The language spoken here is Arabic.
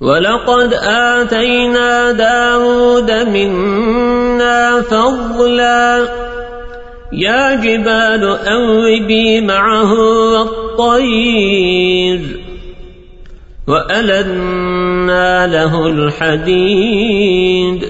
ولقد آتينا داود منا فضلا. يا جبال أوبي معه والطير. وألنا له الحديد.